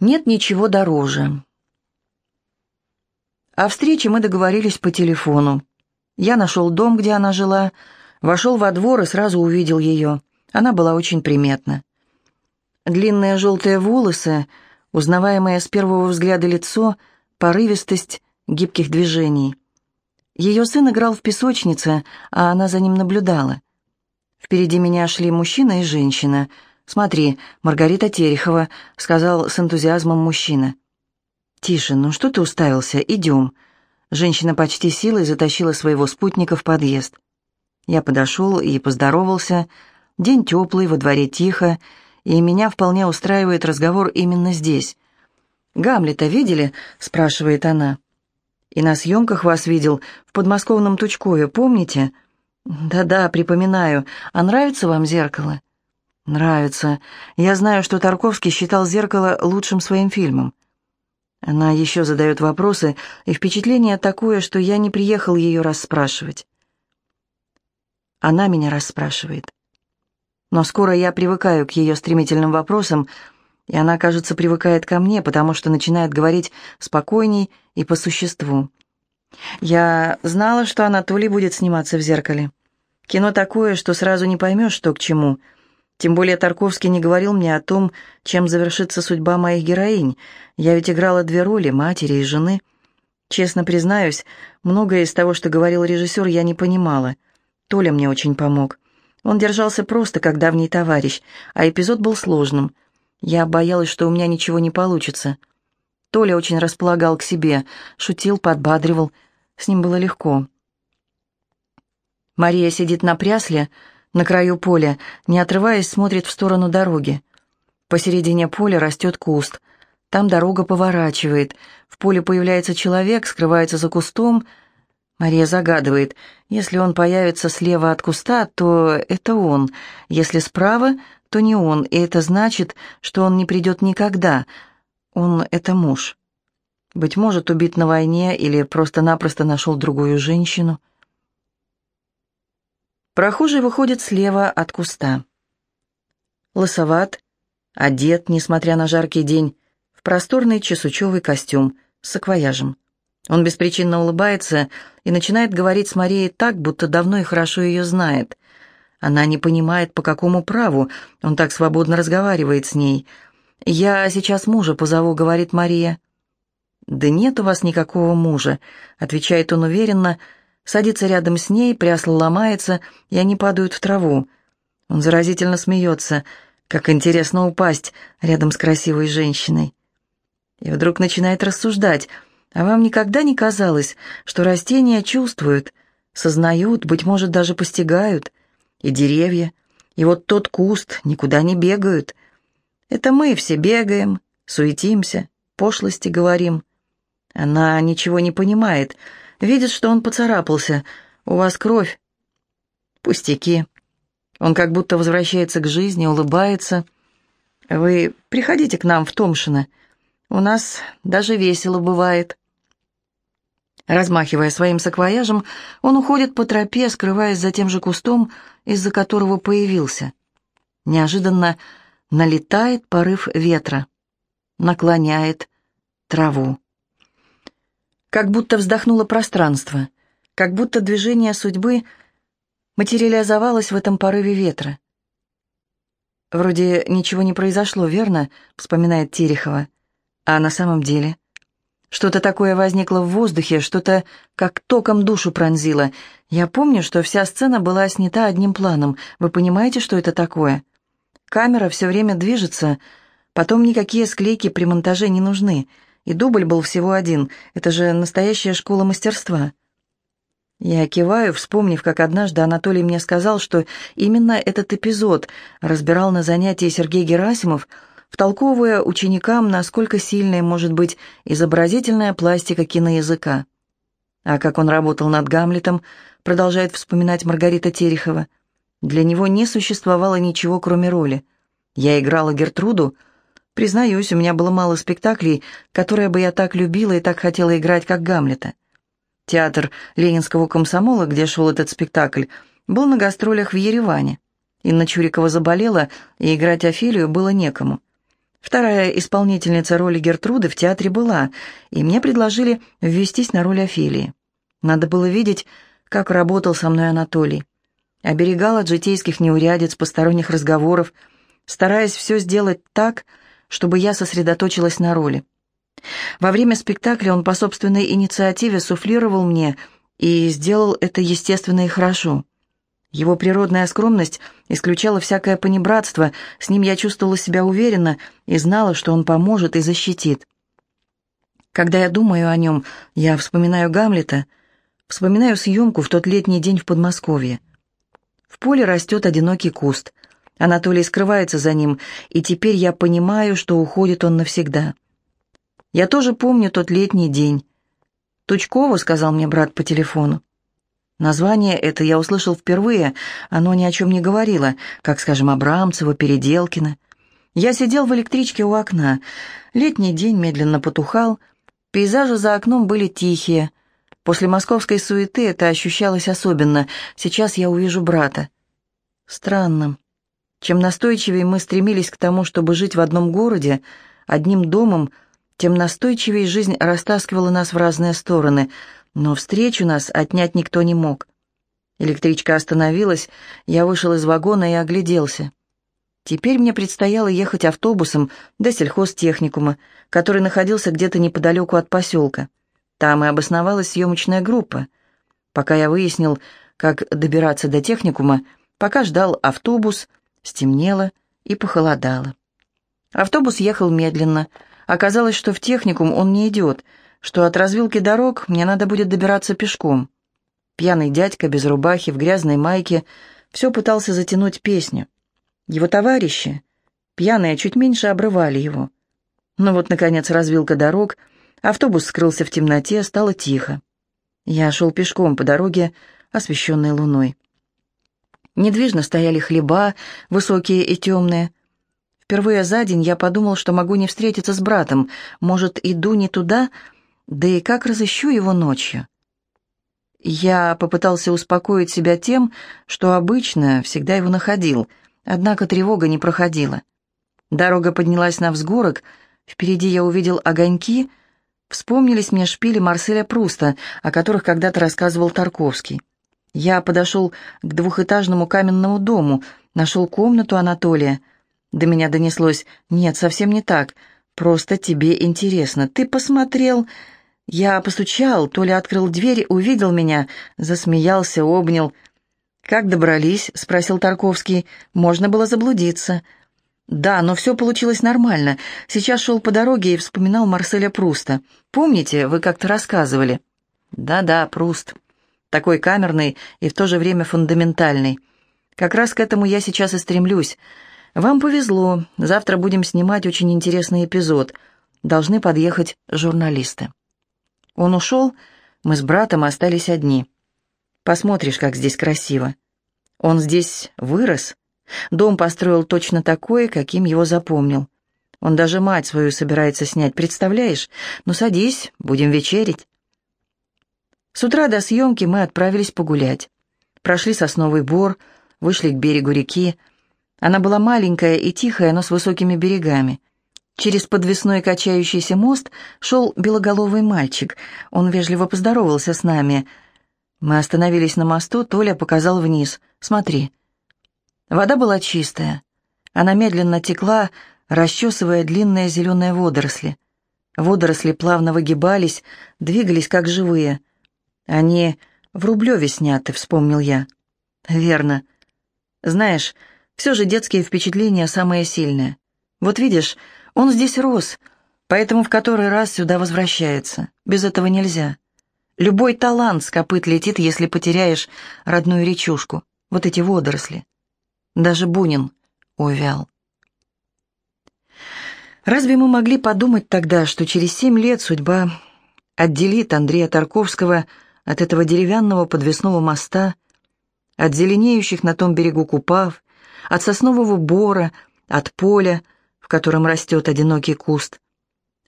Нет ничего дороже. О встрече мы договорились по телефону. Я нашел дом, где она жила, вошел во двор и сразу увидел ее. Она была очень приметна. Длинные желтые волосы, узнаваемое с первого взгляда лицо, порывистость гибких движений. Ее сын играл в песочнице, а она за ним наблюдала. Впереди меня шли мужчина и женщина — «Смотри, Маргарита Терехова», — сказал с энтузиазмом мужчина. «Тише, ну что ты уставился? Идем». Женщина почти силой затащила своего спутника в подъезд. Я подошел и поздоровался. День теплый, во дворе тихо, и меня вполне устраивает разговор именно здесь. «Гамлета видели?» — спрашивает она. «И на съемках вас видел, в подмосковном Тучкове, помните?» «Да-да, припоминаю. А нравится вам зеркало?» «Нравится. Я знаю, что Тарковский считал «Зеркало» лучшим своим фильмом». Она еще задает вопросы, и впечатление такое, что я не приехал ее расспрашивать. Она меня расспрашивает. Но скоро я привыкаю к ее стремительным вопросам, и она, кажется, привыкает ко мне, потому что начинает говорить спокойней и по существу. Я знала, что Анатолий будет сниматься в «Зеркале». Кино такое, что сразу не поймешь, что к чему — тем более Тарковский не говорил мне о том, чем завершится судьба моих героинь. Я ведь играла две роли — матери и жены. Честно признаюсь, многое из того, что говорил режиссер, я не понимала. Толя мне очень помог. Он держался просто, как давний товарищ, а эпизод был сложным. Я боялась, что у меня ничего не получится. Толя очень располагал к себе, шутил, подбадривал. С ним было легко. Мария сидит на прясле, — на краю поля, не отрываясь, смотрит в сторону дороги. Посередине поля растет куст. Там дорога поворачивает. В поле появляется человек, скрывается за кустом. Мария загадывает, если он появится слева от куста, то это он. Если справа, то не он, и это значит, что он не придет никогда. Он — это муж. Быть может, убит на войне или просто-напросто нашел другую женщину. Прохожий выходит слева от куста. Лысоват, одет, несмотря на жаркий день, в просторный чесучевый костюм с саквояжем. Он беспричинно улыбается и начинает говорить с Марией так, будто давно и хорошо ее знает. Она не понимает, по какому праву он так свободно разговаривает с ней. «Я сейчас мужа позову», — говорит Мария. «Да нет у вас никакого мужа», — отвечает он уверенно, — Садится рядом с ней, прясло ломается, и они падают в траву. Он заразительно смеется. Как интересно упасть рядом с красивой женщиной. И вдруг начинает рассуждать. А вам никогда не казалось, что растения чувствуют, сознают, быть может, даже постигают? И деревья, и вот тот куст никуда не бегают. Это мы все бегаем, суетимся, пошлости говорим. Она ничего не понимает — Видит, что он поцарапался. У вас кровь. Пустяки. Он как будто возвращается к жизни, улыбается. Вы приходите к нам в Томшино. У нас даже весело бывает. Размахивая своим саквояжем, он уходит по тропе, скрываясь за тем же кустом, из-за которого появился. Неожиданно налетает порыв ветра, наклоняет траву. Как будто вздохнуло пространство, как будто движение судьбы материализовалось в этом порыве ветра. «Вроде ничего не произошло, верно?» — вспоминает Терехова. «А на самом деле...» Что-то такое возникло в воздухе, что-то как током душу пронзило. Я помню, что вся сцена была снята одним планом. Вы понимаете, что это такое? Камера все время движется, потом никакие склейки при монтаже не нужны и дубль был всего один. Это же настоящая школа мастерства. Я киваю, вспомнив, как однажды Анатолий мне сказал, что именно этот эпизод разбирал на занятии Сергей Герасимов, втолковывая ученикам, насколько сильной может быть изобразительная пластика киноязыка. А как он работал над Гамлетом, продолжает вспоминать Маргарита Терехова, для него не существовало ничего, кроме роли. Я играла Гертруду, Признаюсь, у меня было мало спектаклей, которые бы я так любила и так хотела играть, как Гамлета. Театр Ленинского комсомола, где шел этот спектакль, был на гастролях в Ереване. Инна Чурикова заболела, и играть Офелию было некому. Вторая исполнительница роли Гертруды в театре была, и мне предложили ввестись на роль Офелии. Надо было видеть, как работал со мной Анатолий. Оберегал от житейских неурядиц, посторонних разговоров, стараясь все сделать так, чтобы я сосредоточилась на роли. Во время спектакля он по собственной инициативе суфлировал мне и сделал это естественно и хорошо. Его природная скромность исключала всякое понебратство, с ним я чувствовала себя уверенно и знала, что он поможет и защитит. Когда я думаю о нем, я вспоминаю Гамлета, вспоминаю съемку в тот летний день в Подмосковье. В поле растет одинокий куст. Анатолий скрывается за ним, и теперь я понимаю, что уходит он навсегда. Я тоже помню тот летний день. «Тучкову», — сказал мне брат по телефону. Название это я услышал впервые, оно ни о чем не говорило, как, скажем, Абрамцева, Переделкина. Я сидел в электричке у окна. Летний день медленно потухал, пейзажи за окном были тихие. После московской суеты это ощущалось особенно. Сейчас я увижу брата. Странно. Чем настойчивее мы стремились к тому, чтобы жить в одном городе, одним домом, тем настойчивее жизнь растаскивала нас в разные стороны — но встречу нас отнять никто не мог. Электричка остановилась, я вышел из вагона и огляделся. Теперь мне предстояло ехать автобусом до сельхозтехникума, который находился где-то неподалеку от поселка. Там и обосновалась съемочная группа. Пока я выяснил, как добираться до техникума, пока ждал автобус, стемнело и похолодало. Автобус ехал медленно. Оказалось, что в техникум он не идет — что от развилки дорог мне надо будет добираться пешком. Пьяный дядька без рубахи, в грязной майке, все пытался затянуть песню. Его товарищи, пьяные, чуть меньше обрывали его. Но вот, наконец, развилка дорог, автобус скрылся в темноте, стало тихо. Я шел пешком по дороге, освещенной луной. Недвижно стояли хлеба, высокие и темные. Впервые за день я подумал, что могу не встретиться с братом. Может, иду не туда, да и как разыщу его ночью? Я попытался успокоить себя тем, что обычно всегда его находил, однако тревога не проходила. Дорога поднялась на взгорок, впереди я увидел огоньки, вспомнились мне шпили Марселя Пруста, о которых когда-то рассказывал Тарковский. Я подошел к двухэтажному каменному дому, нашел комнату Анатолия. До меня донеслось «Нет, совсем не так, просто тебе интересно. Ты посмотрел...» Я постучал, Толя открыл дверь, увидел меня, засмеялся, обнял. «Как добрались?» — спросил Тарковский. «Можно было заблудиться». «Да, но все получилось нормально. Сейчас шел по дороге и вспоминал Марселя Пруста. Помните, вы как-то рассказывали?» «Да-да, Пруст. Такой камерный и в то же время фундаментальный. Как раз к этому я сейчас и стремлюсь. Вам повезло. Завтра будем снимать очень интересный эпизод. Должны подъехать журналисты». Он ушел, мы с братом остались одни. Посмотришь, как здесь красиво. Он здесь вырос. Дом построил точно такой, каким его запомнил. Он даже мать свою собирается снять, представляешь? Ну, садись, будем вечерить. С утра до съемки мы отправились погулять. Прошли сосновый бор, вышли к берегу реки. Она была маленькая и тихая, но с высокими берегами. Через подвесной качающийся мост шел белоголовый мальчик. Он вежливо поздоровался с нами. Мы остановились на мосту, Толя показал вниз. «Смотри». Вода была чистая. Она медленно текла, расчесывая длинные зеленые водоросли. Водоросли плавно выгибались, двигались как живые. Они в Рублеве сняты, вспомнил я. Верно. Знаешь, все же детские впечатления самые сильные. Вот видишь, он здесь рос, поэтому в который раз сюда возвращается. Без этого нельзя. Любой талант с копыт летит, если потеряешь родную речушку. Вот эти водоросли. Даже Бунин увял. Разве мы могли подумать тогда, что через семь лет судьба отделит Андрея Тарковского от этого деревянного подвесного моста, от зеленеющих на том берегу купав, от соснового бора, от поля, в котором растет одинокий куст.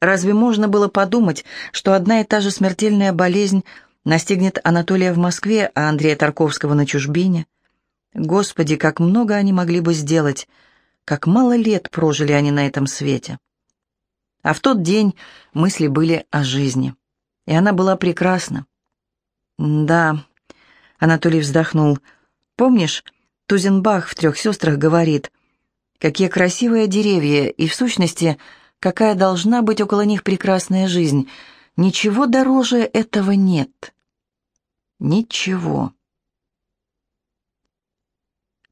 Разве можно было подумать, что одна и та же смертельная болезнь настигнет Анатолия в Москве, а Андрея Тарковского на чужбине? Господи, как много они могли бы сделать, как мало лет прожили они на этом свете. А в тот день мысли были о жизни, и она была прекрасна. «Да», — Анатолий вздохнул, — «помнишь, Тузенбах в «Трех сестрах» говорит, какие красивые деревья, и в сущности, какая должна быть около них прекрасная жизнь. Ничего дороже этого нет». Ничего.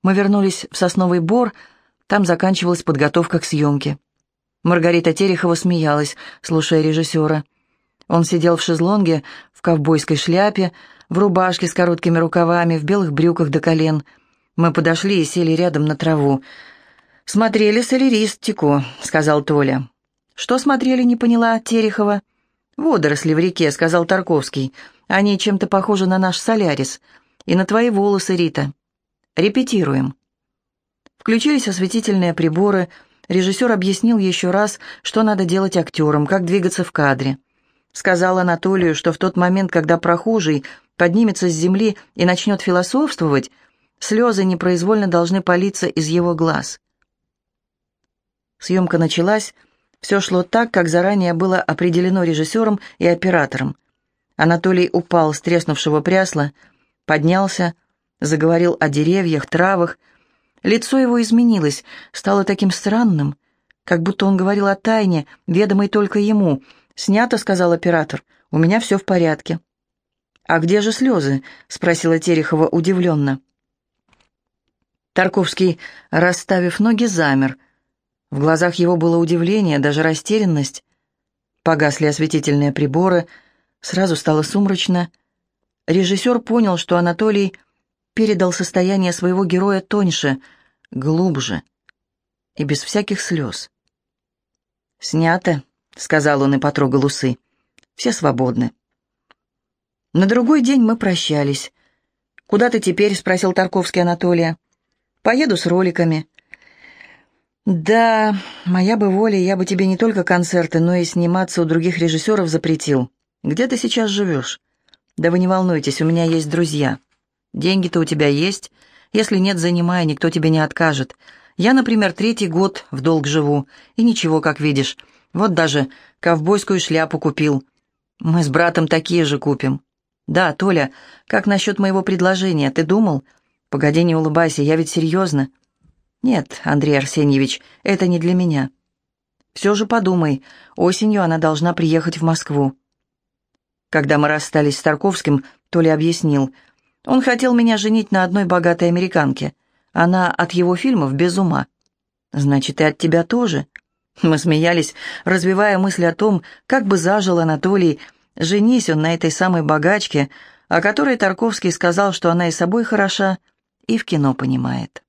Мы вернулись в Сосновый Бор, там заканчивалась подготовка к съемке. Маргарита Терехова смеялась, слушая режиссера. Он сидел в шезлонге, в ковбойской шляпе, в рубашке с короткими рукавами, в белых брюках до колен. Мы подошли и сели рядом на траву. «Смотрели соляристику», — сказал Толя. «Что смотрели?» — не поняла Терехова. «Водоросли в реке», — сказал Тарковский. «Они чем-то похожи на наш солярис. И на твои волосы, Рита. Репетируем». Включились осветительные приборы. Режиссер объяснил еще раз, что надо делать актерам, как двигаться в кадре. Сказал Анатолию, что в тот момент, когда прохожий поднимется с земли и начнет философствовать, слезы непроизвольно должны палиться из его глаз. Съемка началась, все шло так, как заранее было определено режиссером и оператором. Анатолий упал с треснувшего прясла, поднялся, заговорил о деревьях, травах. Лицо его изменилось, стало таким странным, как будто он говорил о тайне, ведомой только ему. «Снято», — сказал оператор, — «у меня все в порядке». «А где же слезы?» — спросила Терехова удивленно. Тарковский, расставив ноги, замер — в глазах его было удивление, даже растерянность. Погасли осветительные приборы, сразу стало сумрачно. Режиссер понял, что Анатолий передал состояние своего героя тоньше, глубже и без всяких слез. «Снято», — сказал он и потрогал усы. «Все свободны». На другой день мы прощались. «Куда ты теперь?» — спросил Тарковский Анатолия. «Поеду с роликами. «Да, моя бы воля, я бы тебе не только концерты, но и сниматься у других режиссеров запретил. Где ты сейчас живешь?» «Да вы не волнуйтесь, у меня есть друзья. Деньги-то у тебя есть. Если нет, занимай, никто тебе не откажет. Я, например, третий год в долг живу, и ничего, как видишь. Вот даже ковбойскую шляпу купил. Мы с братом такие же купим. Да, Толя, как насчет моего предложения, ты думал? Погоди, не улыбайся, я ведь серьезно. «Нет, Андрей Арсеньевич, это не для меня. Все же подумай, осенью она должна приехать в Москву». Когда мы расстались с Тарковским, Толя объяснил. Он хотел меня женить на одной богатой американке. Она от его фильмов без ума. «Значит, и от тебя тоже?» Мы смеялись, развивая мысль о том, как бы зажил Анатолий, женись он на этой самой богачке, о которой Тарковский сказал, что она и собой хороша, и в кино понимает.